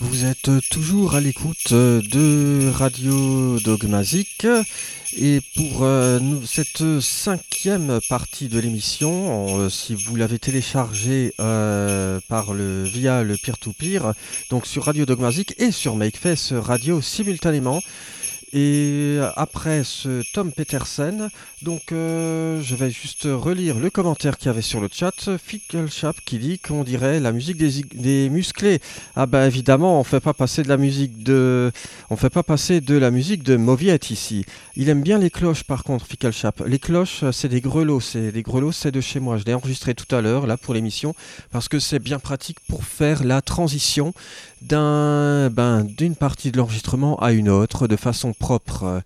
Vous êtes toujours à l'écoute de Radio Dogmazique. Et pour euh, cette cinquième partie de l'émission, euh, si vous l'avez téléchargé euh, par le, via le peer-to-peer, donc sur Radio Dogmazique et sur MakeFace Radio simultanément, et après ce Tom Petersen, donc euh, je vais juste relire le commentaire qu'il y avait sur le chat. Chap qui dit qu'on dirait la musique des, musclés. Ah bah évidemment, on fait pas passer de la musique de, on fait pas passer de la musique de Moviette ici. Il aime bien les cloches par contre, Chap. Les cloches, c'est des grelots, c'est des grelots, c'est de chez moi. Je l'ai enregistré tout à l'heure là pour l'émission parce que c'est bien pratique pour faire la transition d'un, ben, d'une partie de l'enregistrement à une autre de façon propre.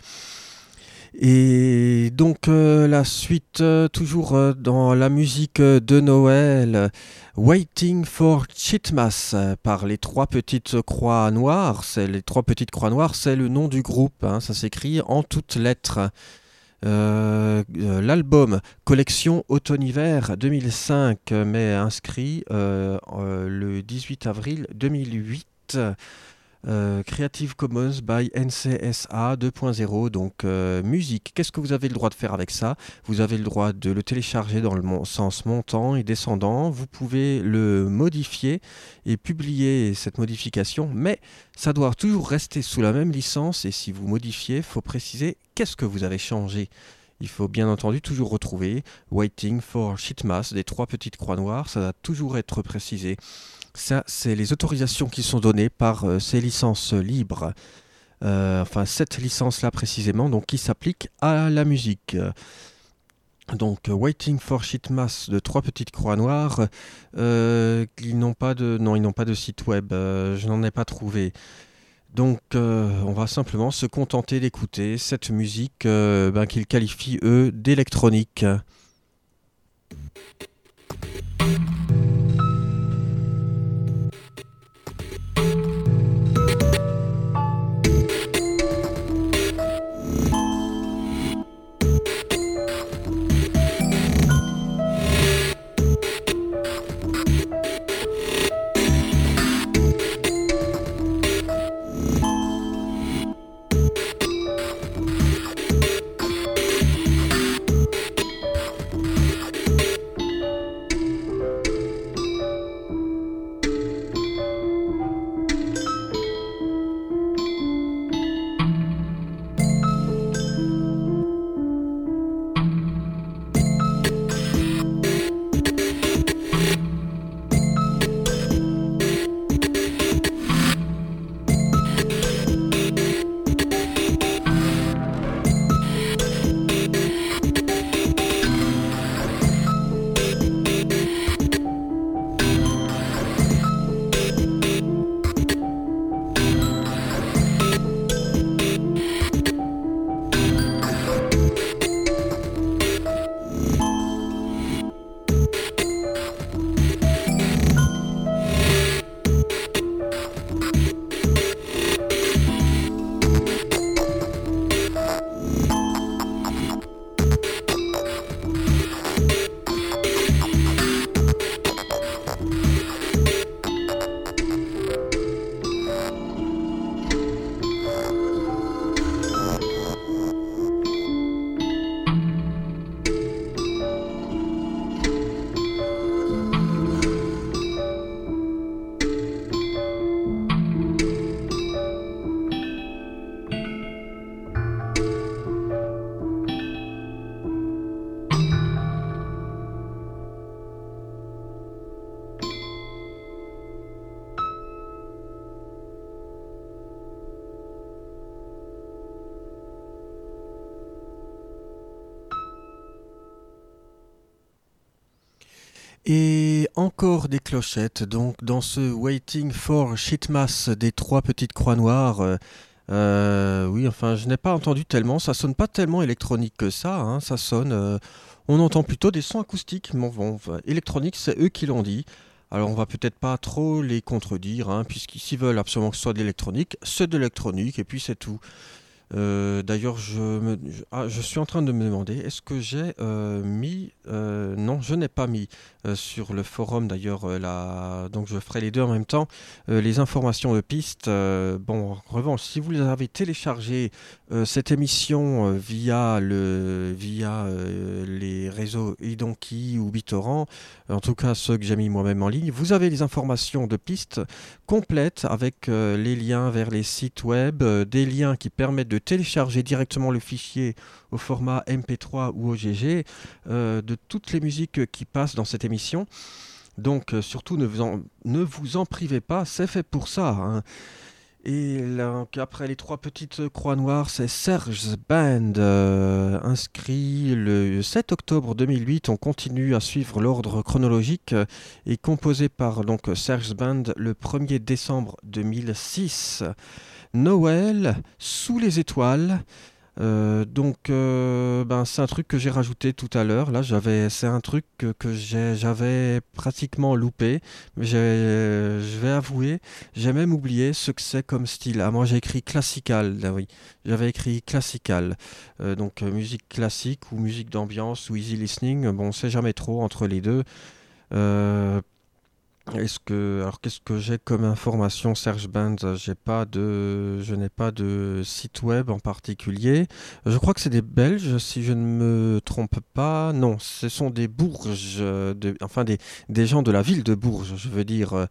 Et donc euh, la suite, euh, toujours euh, dans la musique de Noël, Waiting for Chitmas par les trois petites croix noires. C'est les trois petites croix noires, c'est le nom du groupe. Hein, ça s'écrit en toutes lettres. L'album Collection Automne-Hiver 2005 m'est inscrit le 18 avril 2008. Euh, Creative Commons by NCSA 2.0, donc euh, musique. Qu'est-ce que vous avez le droit de faire avec ça? Vous avez le droit de le télécharger dans le sens montant et descendant. Vous pouvez le modifier et publier cette modification, mais ça doit toujours rester sous la même licence. Et si vous modifiez, il faut préciser qu'est-ce que vous avez changé. Il faut bien entendu toujours retrouver Waiting for Shitmass des trois petites croix noires, ça doit toujours être précisé. Ça, c'est les autorisations qui sont données par euh, ces licences libres. Euh, enfin, cette licence-là précisément, donc qui s'applique à la musique. Donc, Waiting for Shitmass de trois petites croix noires. Euh, ils n'ont pas de, non, ils n'ont pas de site web. je n'en ai pas trouvé. Donc, on va simplement se contenter d'écouter cette musique ben, qu'ils qualifient eux d'électronique. Encore des clochettes, donc dans ce Waiting for Shitmass des trois petites croix noires. Euh, euh, oui, enfin, je n'ai pas entendu tellement, ça sonne pas tellement électronique que ça, hein, ça sonne. Euh, on entend plutôt des sons acoustiques, mais bon, électronique, c'est eux qui l'ont dit. Alors on va peut-être pas trop les contredire, hein, puisqu'ils veulent absolument que ce soit de l'électronique, c'est de l'électronique, et puis c'est tout. Euh, d'ailleurs, je, ah, je, suis en train de me demander, est-ce que j'ai euh, mis... Euh, non, je n'ai pas mis sur le forum, d'ailleurs, la... donc je ferai les deux en même temps, les informations de piste. bon, en revanche, si vous avez téléchargé cette émission via, le, via les réseaux Idonki ou BitTorrent, en tout cas ceux que j'ai mis moi-même en ligne, vous avez les informations de piste complètes avec les liens vers les sites web, des liens qui permettent de télécharger directement le fichier au format MP3 ou OGG euh, de toutes les musiques qui passent dans cette émission. Donc euh, surtout ne vous, en, ne vous en privez pas, c'est fait pour ça. Hein. Et là, après les trois petites croix noires, c'est Serge Band, euh, inscrit le 7 octobre 2008. On continue à suivre l'ordre chronologique et composé par donc Serge Band le 1er décembre 2006. Noël sous les étoiles. Euh, donc, euh, ben, c'est un truc que j'ai rajouté tout à l'heure. Là, j'avais, c'est un truc que, j'avais pratiquement loupé. Je vais avouer, j'ai même oublié ce que c'est comme style. Ah, moi, j'ai écrit classical. J'avais écrit classical. Euh, donc, musique classique ou musique d'ambiance ou easy listening. Bon, on sait jamais trop entre les deux. Est-ce que alors qu'est-ce que j'ai comme information Serge Band J'ai pas de je n'ai pas de site web en particulier. Je crois que c'est des Belges si je ne me trompe pas. Non, ce sont des Bourges enfin des, des gens de la ville de Bourges, je veux dire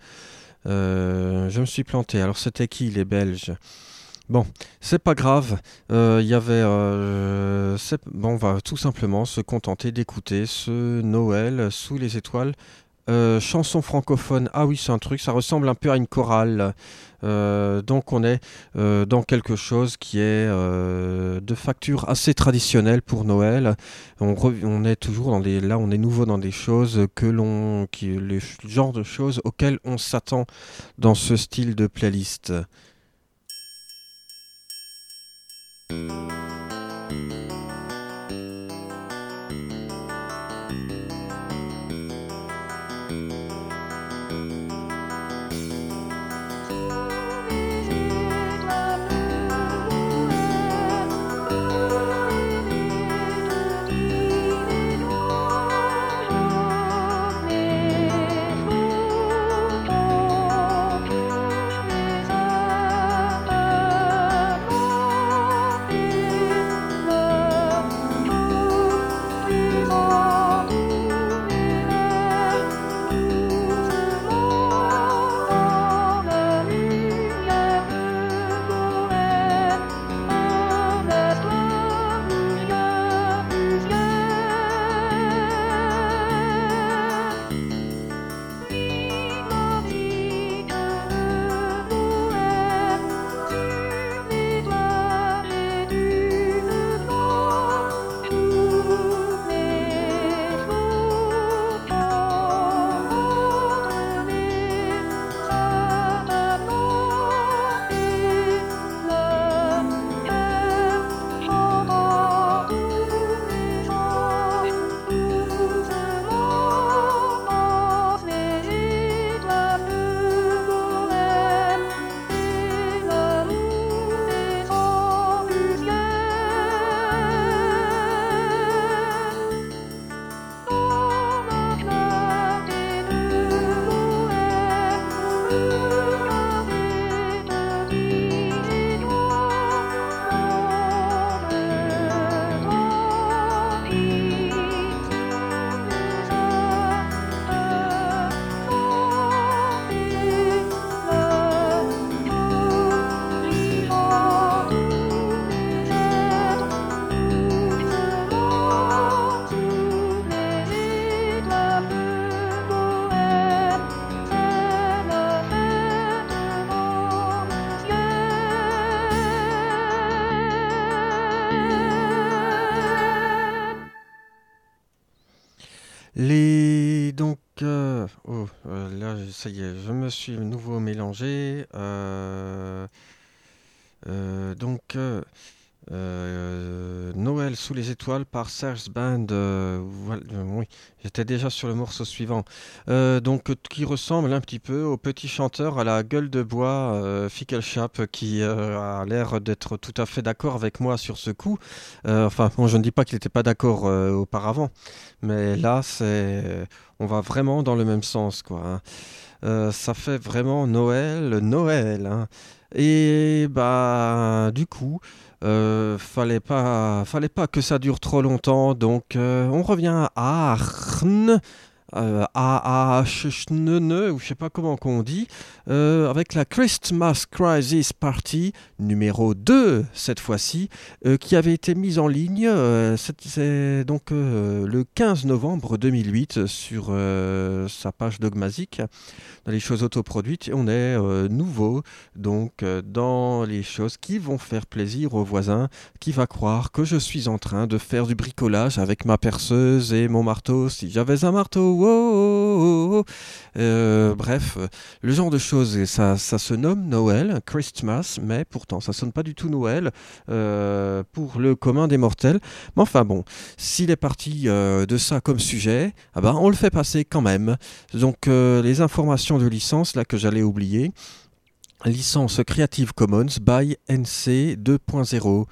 euh, je me suis planté. Alors c'était qui les Belges? Bon, c'est pas grave. Euh, il y avait. Euh, bon, on va tout simplement se contenter d'écouter ce Noël sous les étoiles euh, chanson francophone, ah oui, c'est un truc, ça ressemble un peu à une chorale. Euh, donc on est euh, dans quelque chose qui est de facture assez traditionnelle pour Noël. On, est toujours dans des, là, on est nouveau dans des choses que l'on, qui, le genre de choses auxquelles on s'attend dans ce style de playlist. Ça y est, je me suis nouveau mélangé. Euh, euh, donc, Euh, Noël sous les étoiles par Serge Band. Oui, j'étais déjà sur le morceau suivant. Donc, qui ressemble un petit peu au petit chanteur à la gueule de bois, Fickelchap, qui a l'air d'être tout à fait d'accord avec moi sur ce coup. enfin, bon, je ne dis pas qu'il n'était pas d'accord auparavant, mais là, c'est, on va vraiment dans le même sens, quoi. Hein. ça fait vraiment Noël, Noël. Hein. Et bah, du coup. Euh, fallait pas, fallait pas que ça dure trop longtemps, donc euh, on revient à Arn euh, AHNE, ou je sais pas comment qu'on dit, euh, avec la Christmas Crisis Party numéro 2 cette fois-ci, euh, qui avait été mise en ligne c'est donc le 15 novembre 2008 sur sa page Dogmazic, dans les choses autoproduites. Et on est nouveau donc dans les choses qui vont faire plaisir aux voisins, qui va croire que je suis en train de faire du bricolage avec ma perceuse et mon marteau. Si j'avais un marteau, euh, bref, le genre de choses, ça, se nomme Noël, Christmas, mais pourtant ça sonne pas du tout Noël euh, pour le commun des mortels. Mais enfin bon, s'il est parti euh, de ça comme sujet, ah ben, on le fait passer quand même. Donc les informations de licence là que j'allais oublier. Licence Creative Commons by NC 2.0.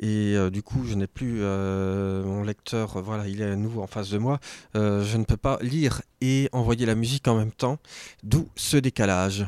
Et euh, du coup, je n'ai plus euh, mon lecteur, voilà, il est à nouveau en face de moi. Euh, je ne peux pas lire et envoyer la musique en même temps, d'où ce décalage.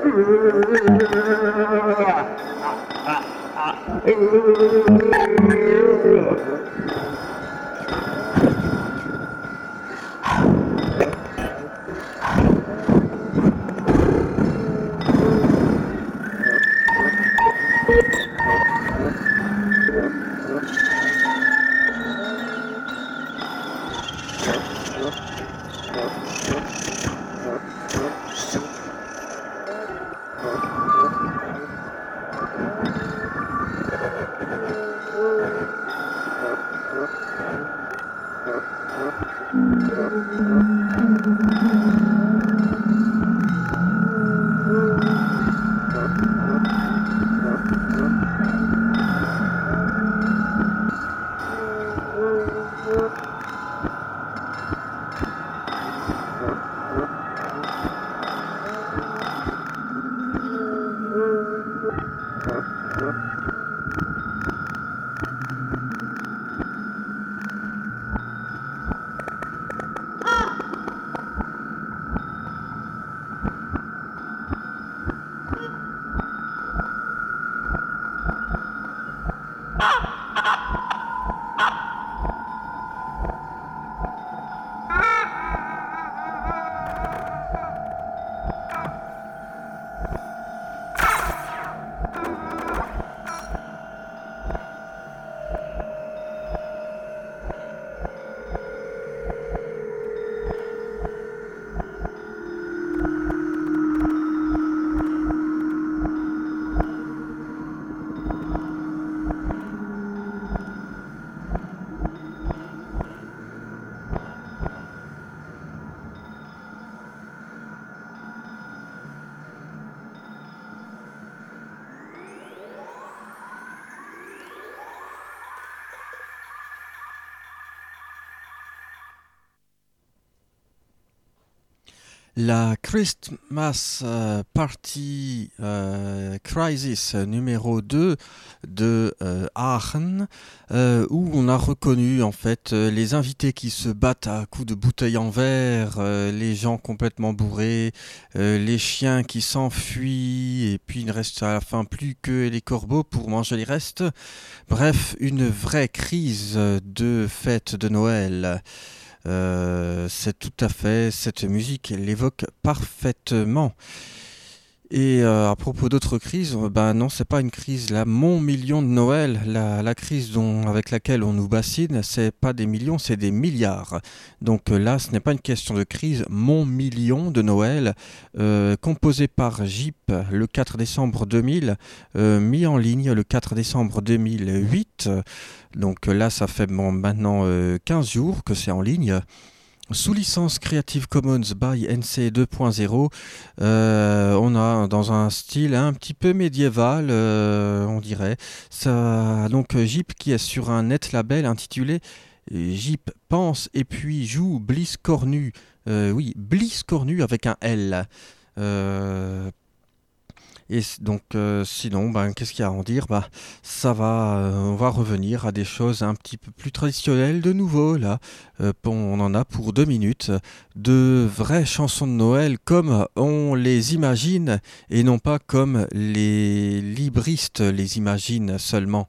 Ah, ah, ah, ah. La Christmas euh, Party euh, Crisis numéro 2 de euh, Aachen, où on a reconnu en fait les invités qui se battent à coups de bouteilles en verre, les gens complètement bourrés, les chiens qui s'enfuient, et puis il ne reste à la fin plus que les corbeaux pour manger les restes. Bref, une vraie crise de fête de Noël. Euh, c'est tout à fait, cette musique l'évoque parfaitement. Et euh, à propos d'autres crises, euh, ben non, c'est pas une crise. Mon million de Noël, la, crise dont, avec laquelle on nous bassine, c'est pas des millions, c'est des milliards. Donc là, ce n'est pas une question de crise. Mon million de Noël, composé par Jeep le 4 décembre 2000, mis en ligne le 4 décembre 2008. Donc là, ça fait maintenant 15 jours que c'est en ligne sous licence Creative Commons by NC 2.0. Euh, on a dans un style un petit peu médiéval, euh, on dirait. Ça, donc Jeep qui est sur un net label intitulé Jeep pense et puis joue Bliss Cornu. Euh, oui, Bliss Cornu avec un L. Et donc, euh, sinon, ben, qu'est-ce qu'il y a à en dire? Bah, Ça va, euh, on va revenir à des choses un petit peu plus traditionnelles de nouveau. Là, euh, on en a pour deux minutes de vraies chansons de Noël comme on les imagine et non pas comme les libristes les imaginent seulement.